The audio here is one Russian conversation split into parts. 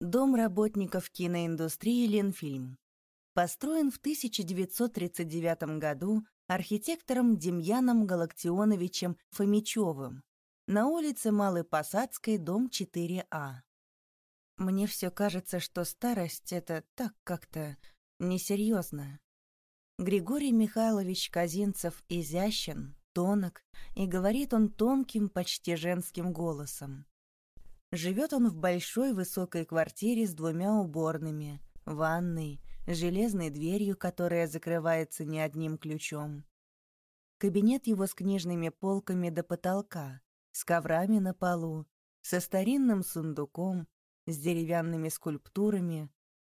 Дом работников киноиндустрии «Ленфильм». Построен в 1939 году архитектором Демьяном Галактионовичем Фомичевым на улице Малой Посадской, дом 4А. Мне все кажется, что старость — это так как-то несерьезно. Григорий Михайлович Казинцев изящен, тонок, и говорит он тонким, почти женским голосом. Живет он в большой высокой квартире с двумя уборными, ванной, железной дверью, которая закрывается не одним ключом. Кабинет его с книжными полками до потолка, с коврами на полу, со старинным сундуком, с деревянными скульптурами.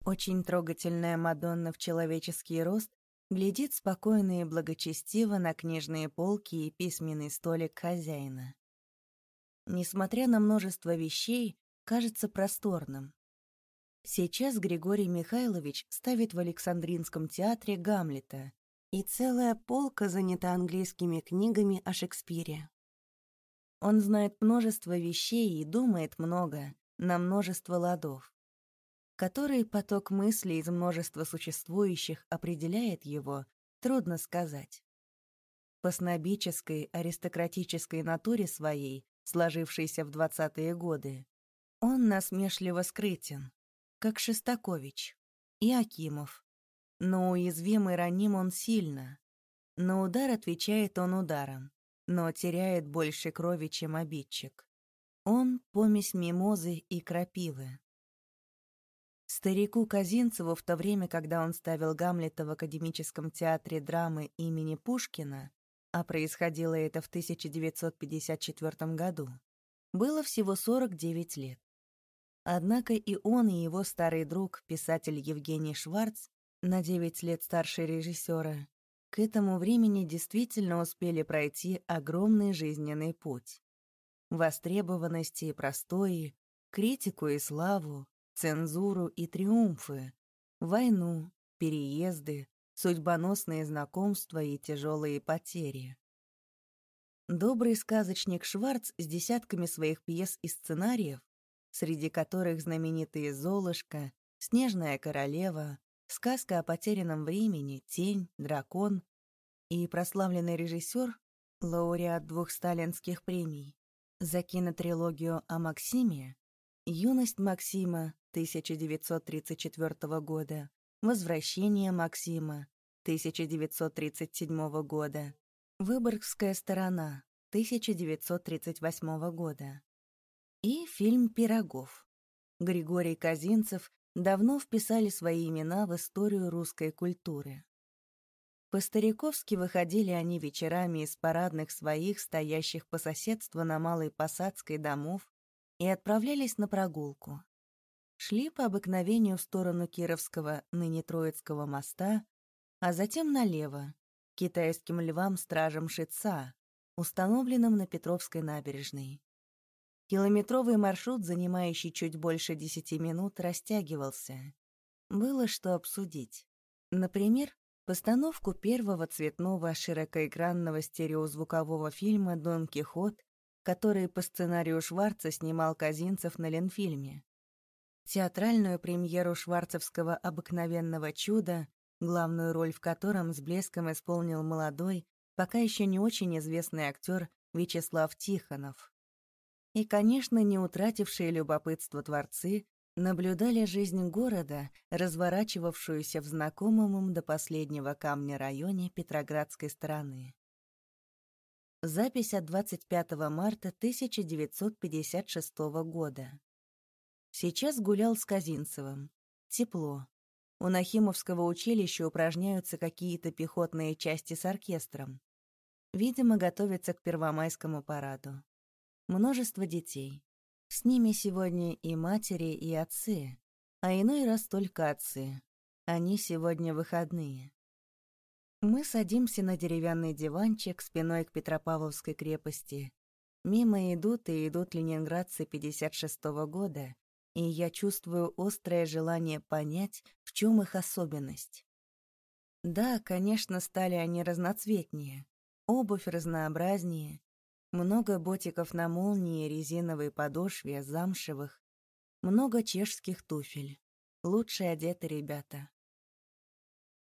Очень трогательная Мадонна в человеческий рост глядит спокойно и благочестиво на книжные полки и письменный столик хозяина. Несмотря на множество вещей, кажется просторным. Сейчас Григорий Михайлович ставит в Александринском театре Гамлета, и целая полка занята английскими книгами о Шекспире. Он знает множество вещей и думает много, на множество ладов. Который поток мыслей из множества существующих определяет его, трудно сказать. По снобической, аристократической натуре своей, сложившейся в двадцатые годы, он насмешливо скрытен, как Шестакович и Акимов. Но уязвим и раним он сильно. На удар отвечает он ударом, но теряет больше крови, чем обидчик. Он — помесь мимозы и крапивы. Старику Казинцеву в то время, когда он ставил Гамлета в Академическом театре драмы имени Пушкина, а происходило это в 1954 году, было всего 49 лет. Однако и он, и его старый друг, писатель Евгений Шварц, на 9 лет старше режиссера, к этому времени действительно успели пройти огромный жизненный путь. Востребованности и простои, критику и славу, цензуру и триумфы, войну, переезды, судьбоносные знакомства и тяжелые потери. Добрый сказочник Шварц с десятками своих пьес и сценариев, среди которых знаменитые «Золушка», «Снежная королева», сказка о потерянном времени, «Тень», «Дракон» и прославленный режиссер, лауреат двух сталинских премий, за кинотрилогию о Максиме, «Юность Максима», 1934 года, «Возвращение Максима» 1937 года, «Выборгская сторона» 1938 года и фильм «Пирогов». Григорий Казинцев давно вписали свои имена в историю русской культуры. По-стариковски выходили они вечерами из парадных своих, стоящих по соседству на Малой Посадской домов, и отправлялись на прогулку шли по обыкновению в сторону Кировского, ныне Троицкого моста, а затем налево, китайским львам-стражам Шица, установленным на Петровской набережной. Километровый маршрут, занимающий чуть больше десяти минут, растягивался. Было что обсудить. Например, постановку первого цветного широкоэкранного стереозвукового фильма «Дон Кихот», который по сценарию Шварца снимал Казинцев на Ленфильме театральную премьеру шварцевского «Обыкновенного чуда», главную роль в котором с блеском исполнил молодой, пока еще не очень известный актер Вячеслав Тихонов. И, конечно, не утратившие любопытство творцы наблюдали жизнь города, разворачивавшуюся в знакомом им до последнего камня районе Петроградской стороны. Запись от 25 марта 1956 года. Сейчас гулял с Казинцевым. Тепло. У Нахимовского училища упражняются какие-то пехотные части с оркестром. Видимо, готовятся к первомайскому параду. Множество детей. С ними сегодня и матери, и отцы. А иной раз только отцы. Они сегодня выходные. Мы садимся на деревянный диванчик спиной к Петропавловской крепости. Мимо идут и идут ленинградцы 56-го года, и я чувствую острое желание понять, в чем их особенность. Да, конечно, стали они разноцветнее, обувь разнообразнее, много ботиков на молнии, резиновой подошве, замшевых, много чешских туфель. Лучше одеты ребята.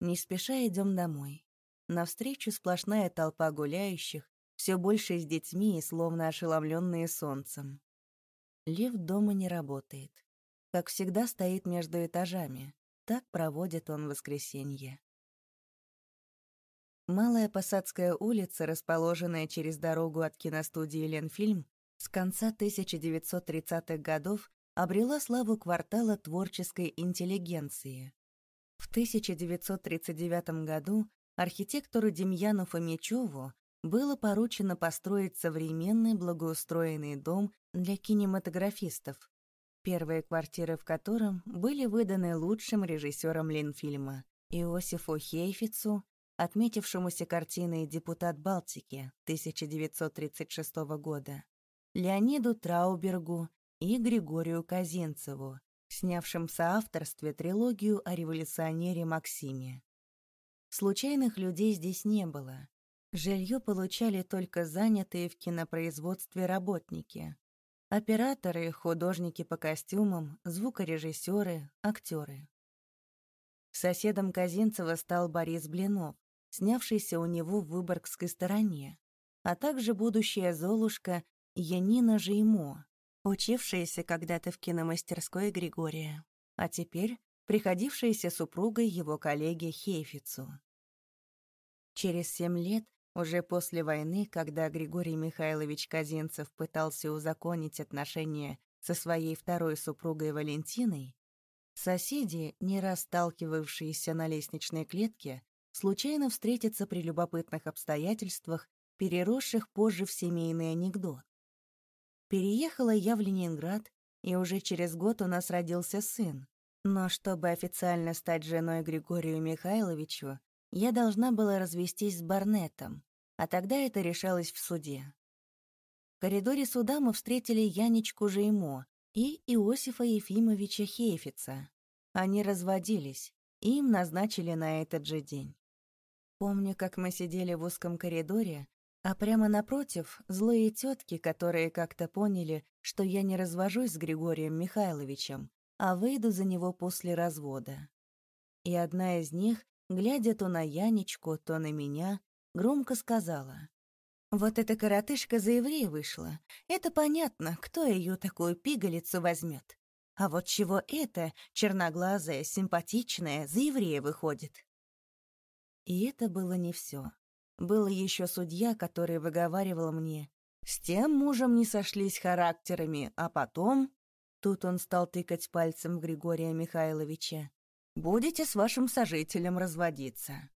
Не спеша идем домой. Навстречу сплошная толпа гуляющих, все больше с детьми и словно ошеломленные солнцем. Лифт дома не работает. Как всегда стоит между этажами. Так проводит он воскресенье. Малая Посадская улица, расположенная через дорогу от киностудии «Ленфильм», с конца 1930-х годов обрела славу квартала творческой интеллигенции. В 1939 году архитектору Демьяну Фомичеву было поручено построить современный благоустроенный дом для кинематографистов, первые квартиры в котором были выданы лучшим режиссером Ленфильма Иосифу Хейфицу, отметившемуся картиной «Депутат Балтики» 1936 года, Леониду Траубергу и Григорию Казинцеву, снявшим в соавторстве трилогию о революционере Максиме. Случайных людей здесь не было. Жилье получали только занятые в кинопроизводстве работники. Операторы, художники по костюмам, звукорежиссеры, актеры. Соседом Казинцева стал Борис Блинов, снявшийся у него в Выборгской стороне, а также будущая Золушка Янина Жеймо, учившаяся когда-то в киномастерской Григория, а теперь приходившаяся супругой его коллеги Хейфицу. Через семь лет уже после войны, когда Григорий Михайлович Казинцев пытался узаконить отношения со своей второй супругой Валентиной, соседи, не раз сталкивавшиеся на лестничной клетке, случайно встретятся при любопытных обстоятельствах, переросших позже в семейный анекдот. Переехала я в Ленинград, и уже через год у нас родился сын. Но чтобы официально стать женой Григорию Михайловичу, я должна была развестись с Барнетом, а тогда это решалось в суде. В коридоре суда мы встретили Янечку Жеймо и Иосифа Ефимовича Хейфица. Они разводились, и им назначили на этот же день. Помню, как мы сидели в узком коридоре, а прямо напротив — злые тетки, которые как-то поняли, что я не развожусь с Григорием Михайловичем, а выйду за него после развода. И одна из них глядя то на Янечку, то на меня, громко сказала. «Вот эта коротышка за еврея вышла. Это понятно, кто ее такую пигалицу возьмет. А вот чего это, черноглазая, симпатичная, за еврея выходит?» И это было не все. Был еще судья, который выговаривал мне. «С тем мужем не сошлись характерами, а потом...» Тут он стал тыкать пальцем в Григория Михайловича. Будете с вашим сожителем разводиться».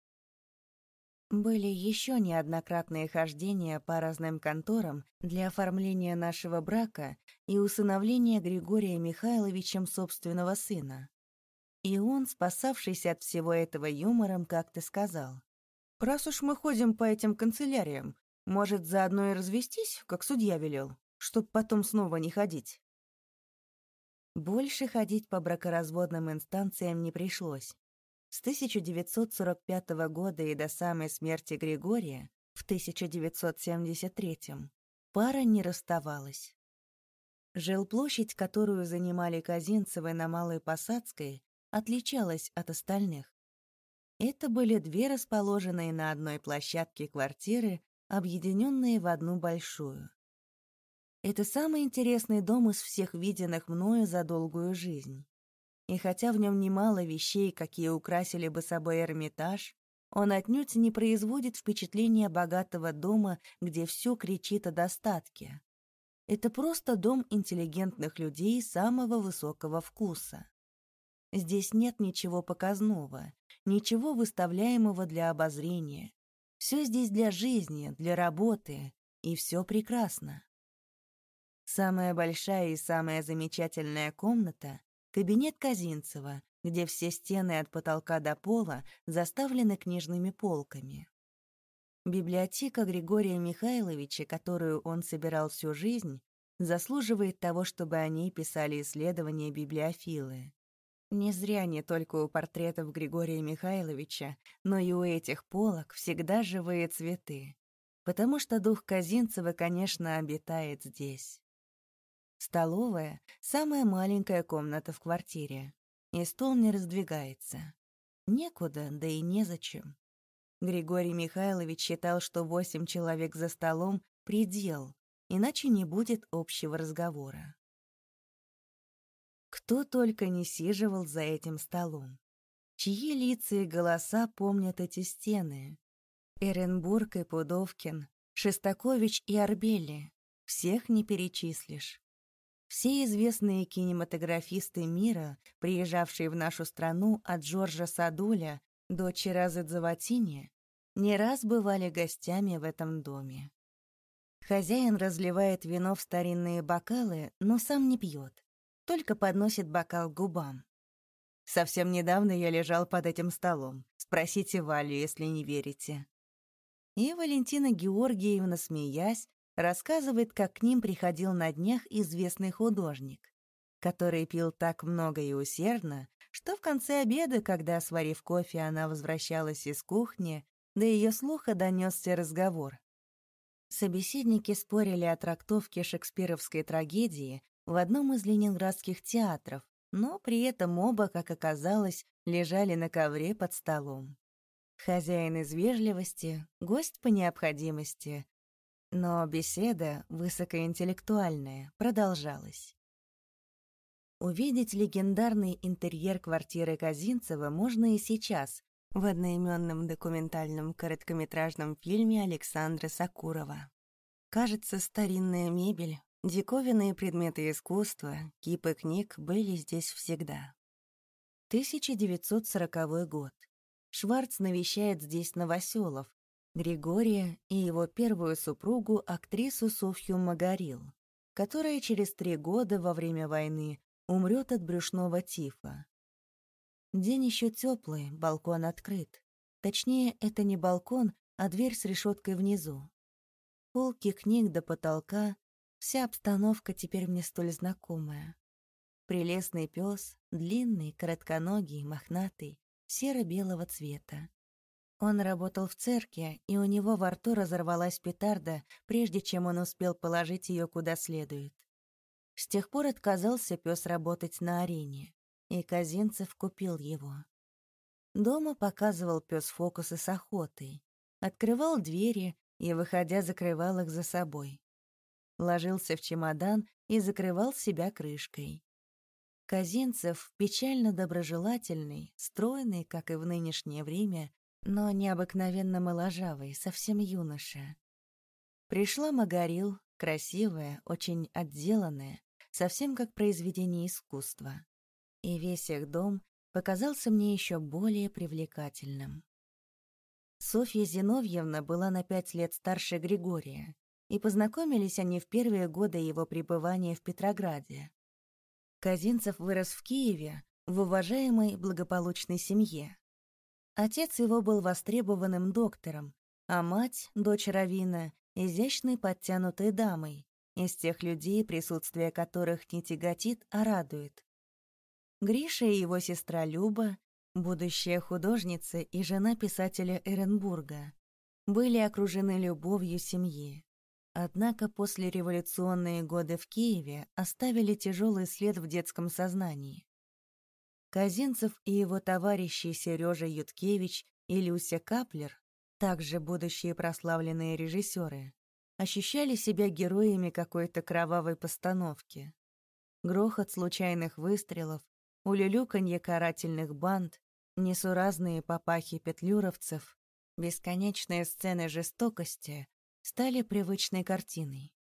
Были еще неоднократные хождения по разным конторам для оформления нашего брака и усыновления Григория Михайловичем собственного сына. И он, спасавшийся от всего этого юмором, как-то сказал, «Раз уж мы ходим по этим канцеляриям, может, заодно и развестись, как судья велел, чтоб потом снова не ходить?» Больше ходить по бракоразводным инстанциям не пришлось. С 1945 года и до самой смерти Григория в 1973 пара не расставалась. Жилплощадь, которую занимали Казинцевы на Малой Посадской, отличалась от остальных. Это были две расположенные на одной площадке квартиры, объединенные в одну большую. Это самый интересный дом из всех виденных мною за долгую жизнь. И хотя в нем немало вещей, какие украсили бы собой Эрмитаж, он отнюдь не производит впечатления богатого дома, где все кричит о достатке. Это просто дом интеллигентных людей самого высокого вкуса. Здесь нет ничего показного, ничего выставляемого для обозрения. Все здесь для жизни, для работы, и все прекрасно. Самая большая и самая замечательная комната — кабинет Казинцева, где все стены от потолка до пола заставлены книжными полками. Библиотека Григория Михайловича, которую он собирал всю жизнь, заслуживает того, чтобы о ней писали исследования библиофилы. Не зря не только у портретов Григория Михайловича, но и у этих полок всегда живые цветы, потому что дух Казинцева, конечно, обитает здесь. Столовая — самая маленькая комната в квартире. И стол не раздвигается. Некуда, да и незачем. Григорий Михайлович считал, что восемь человек за столом — предел, иначе не будет общего разговора. Кто только не сиживал за этим столом. Чьи лица и голоса помнят эти стены? Эренбург и Пудовкин, Шестакович и Арбели. Всех не перечислишь. Все известные кинематографисты мира, приезжавшие в нашу страну от Джорджа Садуля до Чиразы Дзаватини, не раз бывали гостями в этом доме. Хозяин разливает вино в старинные бокалы, но сам не пьет, только подносит бокал к губам. Совсем недавно я лежал под этим столом. Спросите Валю, если не верите. И Валентина Георгиевна, смеясь, рассказывает, как к ним приходил на днях известный художник, который пил так много и усердно, что в конце обеда, когда, сварив кофе, она возвращалась из кухни, до ее слуха донесся разговор. Собеседники спорили о трактовке шекспировской трагедии в одном из ленинградских театров, но при этом оба, как оказалось, лежали на ковре под столом. Хозяин из вежливости, гость по необходимости. Но беседа, высокоинтеллектуальная, продолжалась. Увидеть легендарный интерьер квартиры Казинцева можно и сейчас, в одноименном документальном короткометражном фильме Александра Сакурова. Кажется, старинная мебель, Диковинные предметы искусства, кипы книг были здесь всегда. 1940 год. Шварц навещает здесь новоселов, Григория и его первую супругу, актрису Софью Магарил, которая через три года во время войны умрет от брюшного тифа. День еще теплый, балкон открыт. Точнее, это не балкон, а дверь с решеткой внизу. Полки книг до потолка, Вся обстановка теперь мне столь знакомая. Прелестный пес, длинный, коротконогий, мохнатый, серо-белого цвета. Он работал в церкви, и у него во рту разорвалась петарда, прежде чем он успел положить ее куда следует. С тех пор отказался пес работать на арене, и Казинцев купил его. Дома показывал пес фокусы с охотой, открывал двери и, выходя, закрывал их за собой ложился в чемодан и закрывал себя крышкой. Казинцев печально доброжелательный, стройный, как и в нынешнее время, но необыкновенно моложавый, совсем юноша. Пришла Магарил, красивая, очень отделанная, совсем как произведение искусства. И весь их дом показался мне еще более привлекательным. Софья Зиновьевна была на пять лет старше Григория, и познакомились они в первые годы его пребывания в Петрограде. Казинцев вырос в Киеве, в уважаемой благополучной семье. Отец его был востребованным доктором, а мать, дочь Равина, изящной подтянутой дамой, из тех людей, присутствие которых не тяготит, а радует. Гриша и его сестра Люба, будущая художница и жена писателя Эренбурга, были окружены любовью семьи. Однако после революционные годы в Киеве оставили тяжелый след в детском сознании. Казинцев и его товарищи Сережа Юткевич и Люся Каплер, также будущие прославленные режиссеры, ощущали себя героями какой-то кровавой постановки. Грохот случайных выстрелов, улюлюканье карательных банд, несуразные попахи петлюровцев, бесконечные сцены жестокости стали привычной картиной.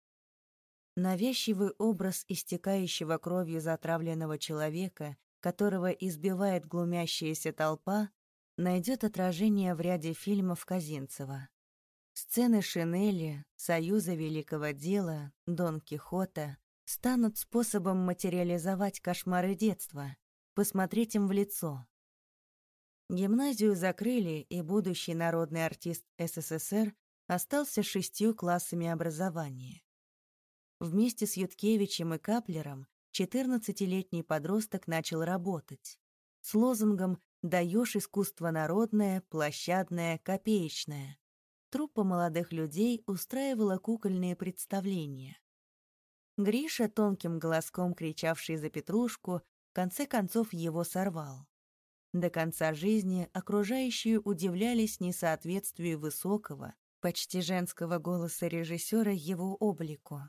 Навязчивый образ истекающего кровью затравленного человека, которого избивает глумящаяся толпа, найдет отражение в ряде фильмов Казинцева. Сцены Шинели, Союза Великого Дела, Дон Кихота станут способом материализовать кошмары детства, посмотреть им в лицо. Гимназию закрыли, и будущий народный артист СССР остался шестью классами образования. Вместе с Юткевичем и Каплером 14-летний подросток начал работать с лозунгом «Даешь искусство народное, площадное, копеечное». Труппа молодых людей устраивала кукольные представления. Гриша, тонким голоском кричавший за Петрушку, в конце концов его сорвал. До конца жизни окружающие удивлялись несоответствию высокого, почти женского голоса режиссера его облику.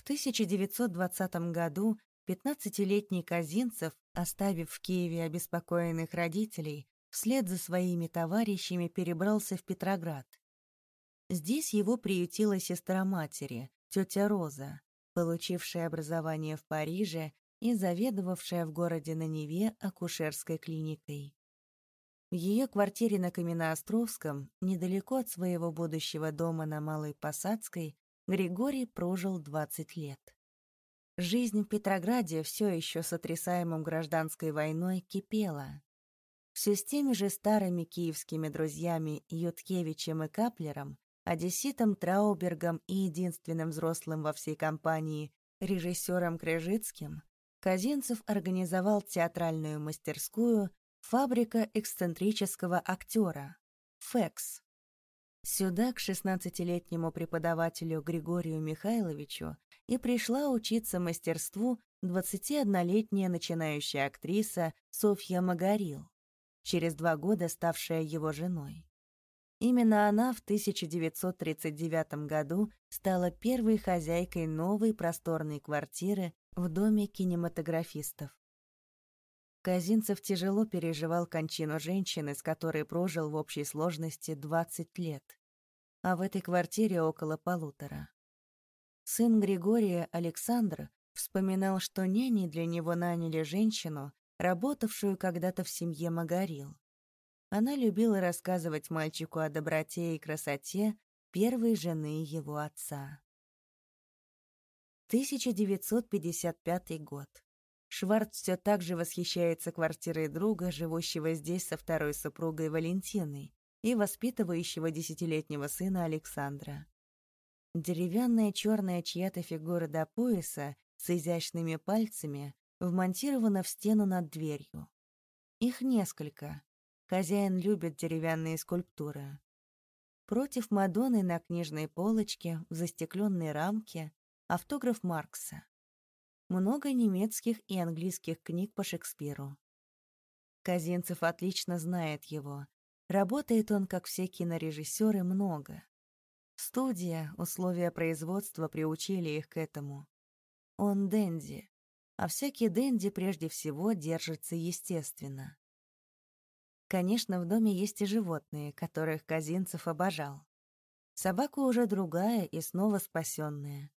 В 1920 году 15-летний Казинцев, оставив в Киеве обеспокоенных родителей, вслед за своими товарищами перебрался в Петроград. Здесь его приютила сестра матери, тетя Роза, получившая образование в Париже и заведовавшая в городе на Неве акушерской клиникой. В ее квартире на Каменноостровском, недалеко от своего будущего дома на Малой Посадской, Григорий прожил 20 лет. Жизнь в Петрограде, все еще сотрясаемым гражданской войной, кипела. Все с теми же старыми киевскими друзьями Юткевичем и Каплером, одесситом Траубергом и единственным взрослым во всей компании режиссером Крежицким, Казинцев организовал театральную мастерскую «Фабрика эксцентрического актера» «ФЭКС». Сюда к 16-летнему преподавателю Григорию Михайловичу и пришла учиться мастерству 21-летняя начинающая актриса Софья Магарил, через два года ставшая его женой. Именно она в 1939 году стала первой хозяйкой новой просторной квартиры в доме кинематографистов. Казинцев тяжело переживал кончину женщины, с которой прожил в общей сложности 20 лет, а в этой квартире около полутора. Сын Григория, Александр, вспоминал, что няни для него наняли женщину, работавшую когда-то в семье Магарил. Она любила рассказывать мальчику о доброте и красоте первой жены его отца. 1955 год. Шварц все так же восхищается квартирой друга, живущего здесь со второй супругой Валентиной и воспитывающего десятилетнего сына Александра. Деревянная черная чья-то фигура до пояса с изящными пальцами вмонтирована в стену над дверью. Их несколько, Хозяин любит деревянные скульптуры. Против Мадонны на книжной полочке, в застекленной рамке, автограф Маркса. Много немецких и английских книг по Шекспиру. Казинцев отлично знает его. Работает он, как все кинорежиссеры, много. Студия, условия производства приучили их к этому. Он денди, а всякий денди прежде всего держится естественно. Конечно, в доме есть и животные, которых Казинцев обожал. Собака уже другая и снова спасенная.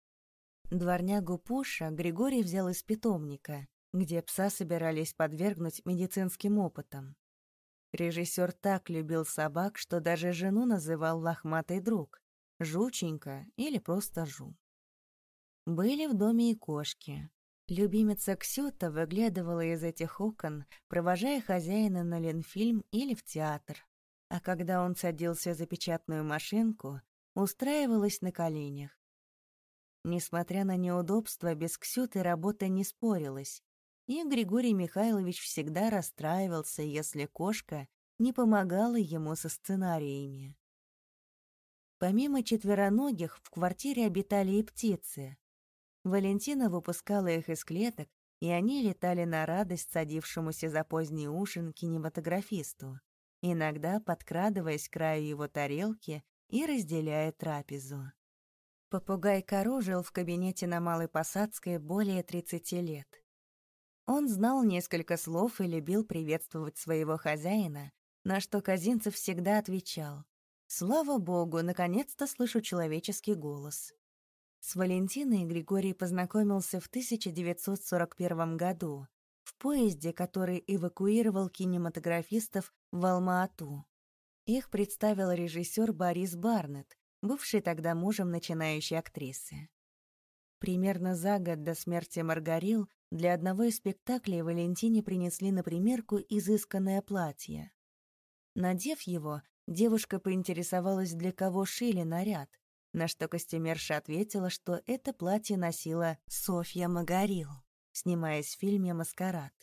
Дворнягу Пуша Григорий взял из питомника, где пса собирались подвергнуть медицинским опытам. Режиссер так любил собак, что даже жену называл лохматый друг, жученька или просто жу. Были в доме и кошки. Любимица Ксюта выглядывала из этих окон, провожая хозяина на ленфильм или в театр. А когда он садился за печатную машинку, устраивалась на коленях. Несмотря на неудобства, без Ксюты работа не спорилась, и Григорий Михайлович всегда расстраивался, если кошка не помогала ему со сценариями. Помимо четвероногих, в квартире обитали и птицы. Валентина выпускала их из клеток, и они летали на радость садившемуся за поздний ужин кинематографисту, иногда подкрадываясь к краю его тарелки и разделяя трапезу. Попугай Кару жил в кабинете на Малой Посадской более 30 лет. Он знал несколько слов и любил приветствовать своего хозяина, на что Казинцев всегда отвечал «Слава богу, наконец-то слышу человеческий голос». С Валентиной Григорий познакомился в 1941 году в поезде, который эвакуировал кинематографистов в Алма-Ату. Их представил режиссер Борис Барнетт, бывший тогда мужем начинающей актрисы. Примерно за год до смерти Маргарил для одного из спектаклей Валентине принесли на примерку изысканное платье. Надев его, девушка поинтересовалась, для кого шили наряд, на что костюмерша ответила, что это платье носила Софья Магарил, снимаясь в фильме «Маскарад».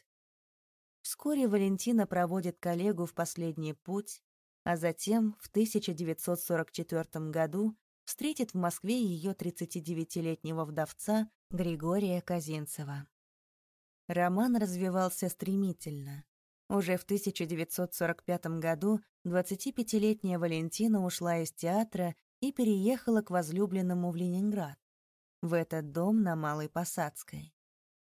Вскоре Валентина проводит коллегу в последний путь, а затем в 1944 году встретит в Москве ее 39-летнего вдовца Григория Казинцева. Роман развивался стремительно. Уже в 1945 году 25-летняя Валентина ушла из театра и переехала к возлюбленному в Ленинград, в этот дом на Малой Посадской.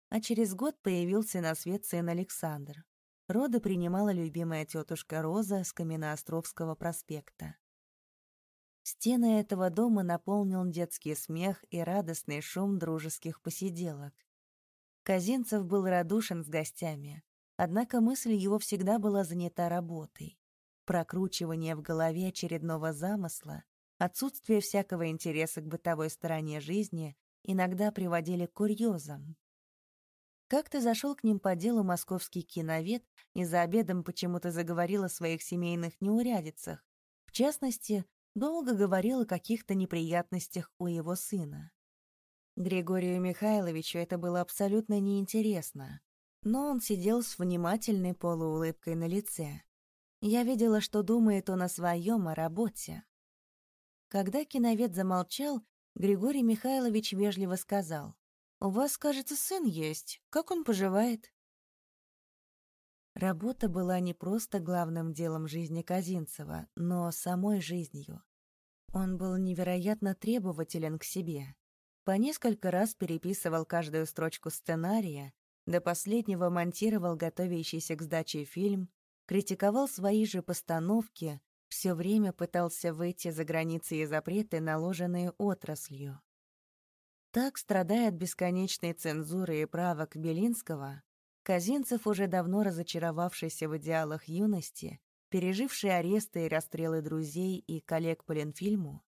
А через год появился на свет сын Александр. Роды принимала любимая тетушка Роза с Каменноостровского проспекта. Стены этого дома наполнил детский смех и радостный шум дружеских посиделок. Казинцев был радушен с гостями, однако мысль его всегда была занята работой. Прокручивание в голове очередного замысла, отсутствие всякого интереса к бытовой стороне жизни иногда приводили к курьезам. Как-то зашел к ним по делу московский киновед и за обедом почему-то заговорил о своих семейных неурядицах. В частности, долго говорил о каких-то неприятностях у его сына. Григорию Михайловичу это было абсолютно неинтересно, но он сидел с внимательной полуулыбкой на лице. Я видела, что думает он о своем, о работе. Когда киновед замолчал, Григорий Михайлович вежливо сказал, «У вас, кажется, сын есть. Как он поживает?» Работа была не просто главным делом жизни Казинцева, но самой жизнью. Он был невероятно требователен к себе. По несколько раз переписывал каждую строчку сценария, до последнего монтировал готовящийся к сдаче фильм, критиковал свои же постановки, все время пытался выйти за границы и запреты, наложенные отраслью. Так, страдая от бесконечной цензуры и правок Белинского, Казинцев, уже давно разочаровавшийся в идеалах юности, переживший аресты и расстрелы друзей и коллег по Ленфильму,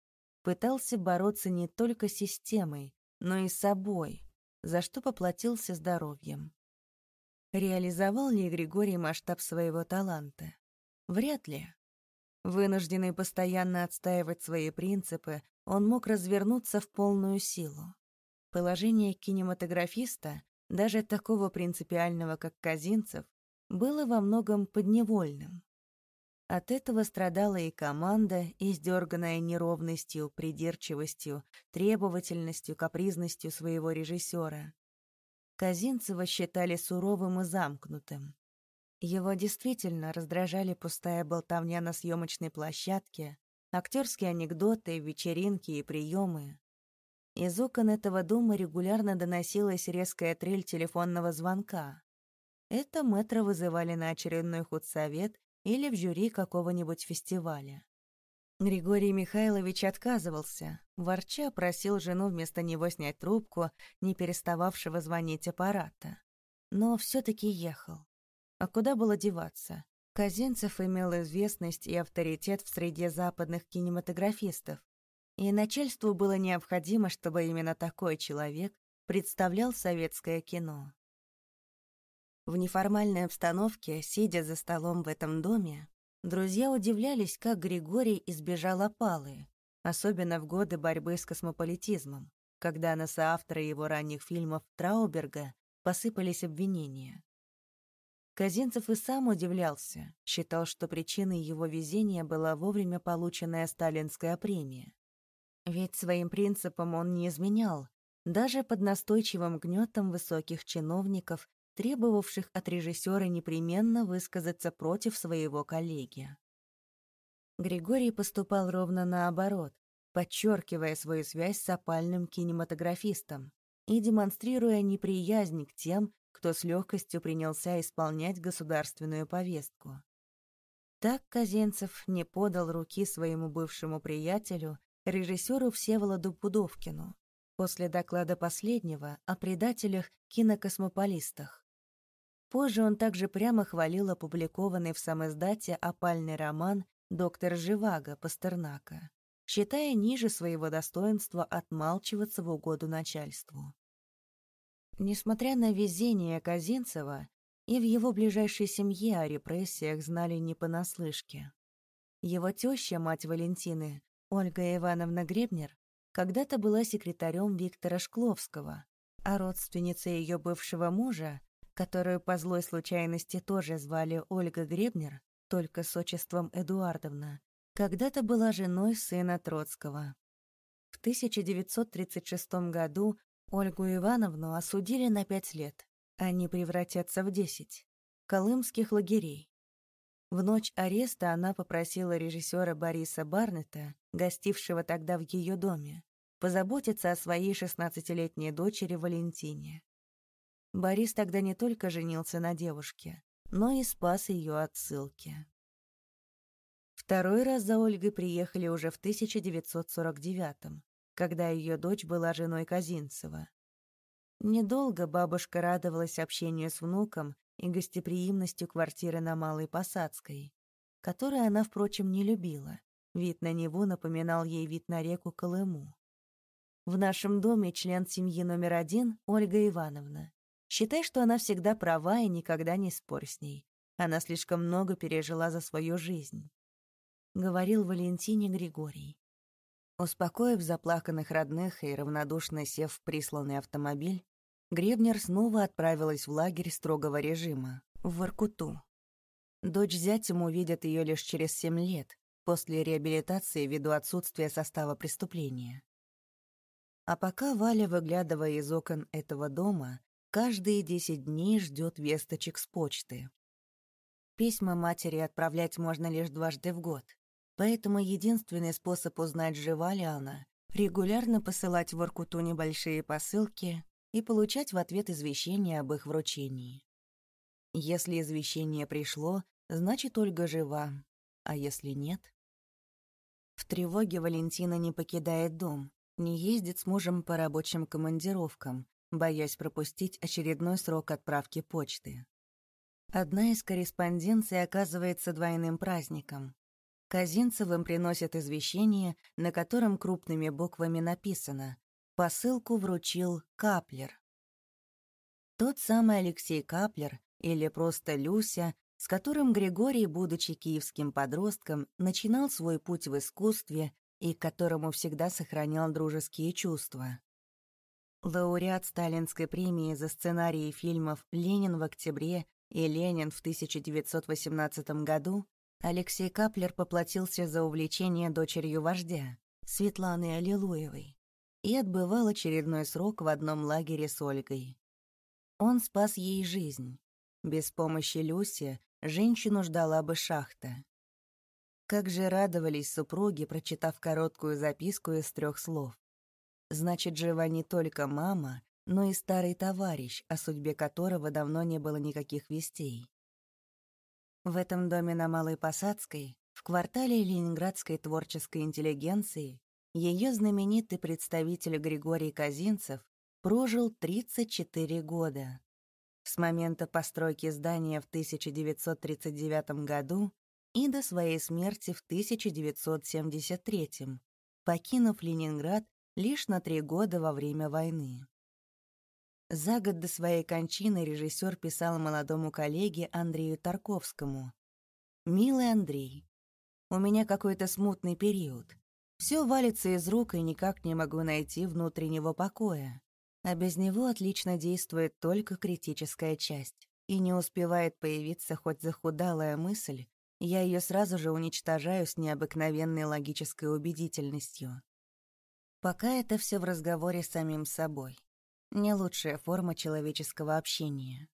пытался бороться не только с системой, но и с собой, за что поплатился здоровьем. Реализовал ли Григорий масштаб своего таланта? Вряд ли. Вынужденный постоянно отстаивать свои принципы, он мог развернуться в полную силу. Положение кинематографиста, даже такого принципиального, как Казинцев, было во многом подневольным. От этого страдала и команда, издерганная неровностью, придирчивостью, требовательностью, капризностью своего режиссера. Казинцева считали суровым и замкнутым. Его действительно раздражали пустая болтовня на съемочной площадке, актерские анекдоты, вечеринки и приемы. Из окон этого дома регулярно доносилась резкая трель телефонного звонка. Это мэтра вызывали на очередной худсовет или в жюри какого-нибудь фестиваля. Григорий Михайлович отказывался, ворча просил жену вместо него снять трубку, не перестававшего звонить аппарата. Но все таки ехал. А куда было деваться? Казинцев имел известность и авторитет в среде западных кинематографистов, и начальству было необходимо, чтобы именно такой человек представлял советское кино. В неформальной обстановке, сидя за столом в этом доме, друзья удивлялись, как Григорий избежал опалы, особенно в годы борьбы с космополитизмом, когда на соавтора его ранних фильмов Трауберга посыпались обвинения. Казинцев и сам удивлялся, считал, что причиной его везения была вовремя полученная сталинская премия. Ведь своим принципам он не изменял, даже под настойчивым гнетом высоких чиновников требовавших от режиссера непременно высказаться против своего коллеги. Григорий поступал ровно наоборот, подчеркивая свою связь с опальным кинематографистом и демонстрируя неприязнь к тем, кто с легкостью принялся исполнять государственную повестку. Так Казенцев не подал руки своему бывшему приятелю, режиссеру Всеволоду Пудовкину, после доклада последнего о предателях-кинокосмополистах. Позже он также прямо хвалил опубликованный в самоиздате опальный роман «Доктор Живаго» Пастернака, считая ниже своего достоинства отмалчиваться в угоду начальству. Несмотря на везение Казинцева, и в его ближайшей семье о репрессиях знали не понаслышке. Его теща, мать Валентины, Ольга Ивановна Гребнер, когда-то была секретарем Виктора Шкловского, а родственница ее бывшего мужа, которую по злой случайности тоже звали Ольга Гребнер, только с отчеством Эдуардовна, когда-то была женой сына Троцкого. В 1936 году Ольгу Ивановну осудили на пять лет. Они превратятся в десять. Колымских лагерей. В ночь ареста она попросила режиссера Бориса Барнета, гостившего тогда в ее доме, позаботиться о своей шестнадцатилетней дочери Валентине. Борис тогда не только женился на девушке, но и спас ее от ссылки. Второй раз за Ольгой приехали уже в 1949 когда ее дочь была женой Казинцева. Недолго бабушка радовалась общению с внуком и гостеприимностью квартиры на Малой Посадской, которую она, впрочем, не любила. Вид на него напоминал ей вид на реку Колыму. В нашем доме член семьи номер один — Ольга Ивановна. Считай, что она всегда права и никогда не спорь с ней. Она слишком много пережила за свою жизнь. Говорил Валентине Григорий. Успокоив заплаканных родных и равнодушно сев в присланный автомобиль, Гребнер снова отправилась в лагерь строгого режима, в Воркуту. Дочь зятем увидят ее лишь через семь лет, после реабилитации ввиду отсутствия состава преступления. А пока Валя, выглядывая из окон этого дома, каждые десять дней ждет весточек с почты. Письма матери отправлять можно лишь дважды в год, поэтому единственный способ узнать, жива ли она, регулярно посылать в Воркуту небольшие посылки и получать в ответ извещение об их вручении. Если извещение пришло, значит, Ольга жива, а если нет? В тревоге Валентина не покидает дом, не ездит с мужем по рабочим командировкам, боясь пропустить очередной срок отправки почты. Одна из корреспонденций оказывается двойным праздником. Казинцевым приносят извещение, на котором крупными буквами написано «Посылку вручил Каплер». Тот самый Алексей Каплер, или просто Люся, с которым Григорий, будучи киевским подростком, начинал свой путь в искусстве и к которому всегда сохранял дружеские чувства. Лауреат Сталинской премии за сценарии фильмов «Ленин в октябре» и «Ленин в 1918 году», Алексей Каплер поплатился за увлечение дочерью вождя, Светланы Аллилуевой, и отбывал очередной срок в одном лагере с Ольгой. Он спас ей жизнь. Без помощи Люси женщину ждала бы шахта. Как же радовались супруги, прочитав короткую записку из трех слов. Значит, жива не только мама, но и старый товарищ, о судьбе которого давно не было никаких вестей. В этом доме на Малой Посадской, в квартале ленинградской творческой интеллигенции, ее знаменитый представитель Григорий Казинцев прожил 34 года. С момента постройки здания в 1939 году и до своей смерти в 1973, покинув Ленинград лишь на три года во время войны. За год до своей кончины режиссер писал молодому коллеге Андрею Тарковскому. «Милый Андрей, у меня какой-то смутный период. Все валится из рук, и никак не могу найти внутреннего покоя. А без него отлично действует только критическая часть. И не успевает появиться хоть захудалая мысль, я ее сразу же уничтожаю с необыкновенной логической убедительностью. Пока это все в разговоре с самим собой. Не лучшая форма человеческого общения.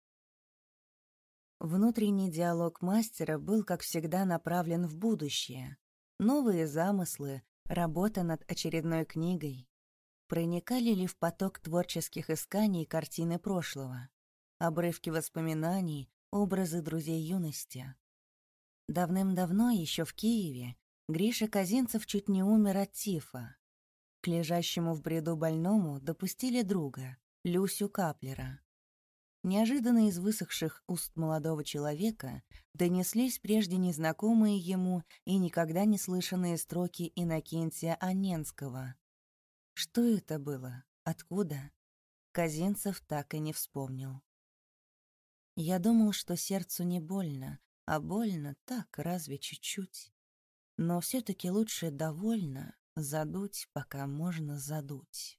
Внутренний диалог мастера был, как всегда, направлен в будущее. Новые замыслы, работа над очередной книгой. Проникали ли в поток творческих исканий картины прошлого? Обрывки воспоминаний, образы друзей юности. Давным-давно, еще в Киеве, Гриша Казинцев чуть не умер от тифа. К лежащему в бреду больному допустили друга, Люсю Каплера. Неожиданно из высохших уст молодого человека донеслись прежде незнакомые ему и никогда не слышанные строки Иннокентия Аненского. Что это было? Откуда? Казинцев так и не вспомнил. Я думал, что сердцу не больно, а больно так, разве чуть-чуть. Но все-таки лучше довольно задуть, пока можно задуть.